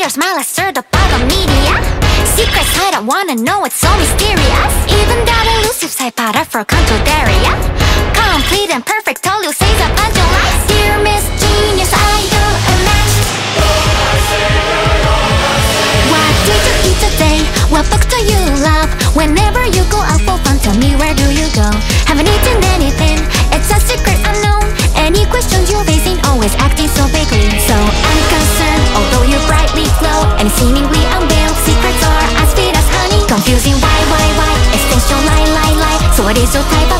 her smile, I stirred up by the media. Secrets I don't wanna know, it's so mysterious. Even that elusive side powder for control area Complete and perfect, all you say is a lies. Dear Miss Genius, I do a match What did you eat today? What book do you love? Whenever you go out for fun, tell me where So what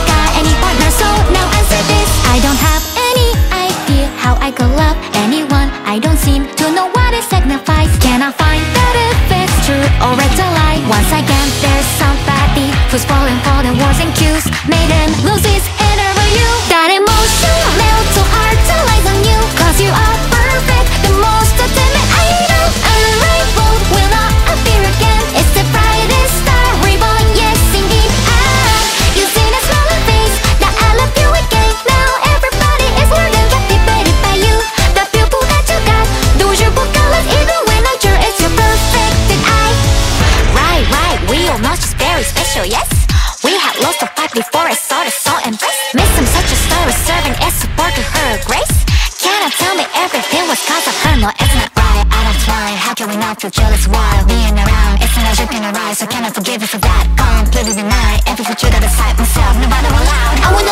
before I saw the soul embrace Miss him such a star serving as support to her grace. Cannot tell me everything was cause of her, no it's not right. I don't try, how can we not feel jealous while being around? It's an urgent in our eyes, so can I forgive you for that? Completely deny every future that I cite myself, nobody allowed I wonder know anyone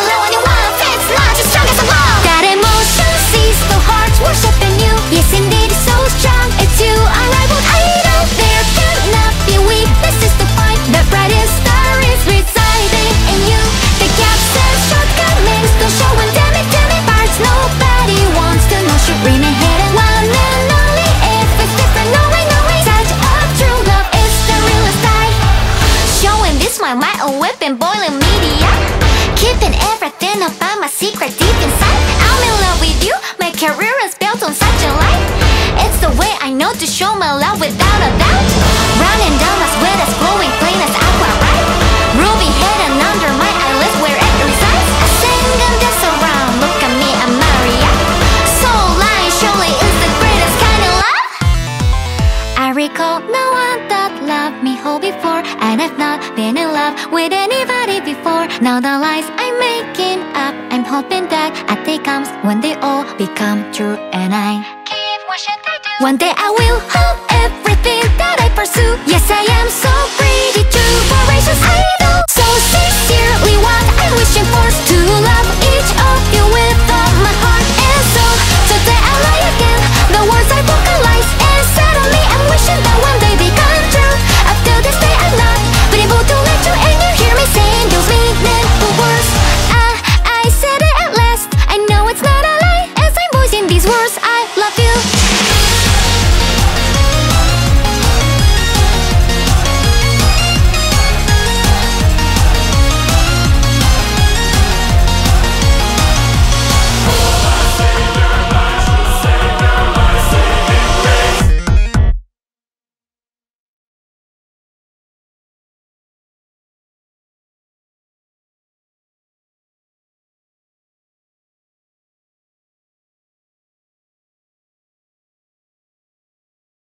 weapon boiling media. Keeping everything about my secret deep inside. I'm in love with you, my career is built on such a life It's the way I know to show my love without a doubt. Running down been in love with anybody before. Now the lies I'm making up I'm hoping that a day comes when they all become true. And I keep wishing they do. One day I will have everything that I pursue. Yes I am so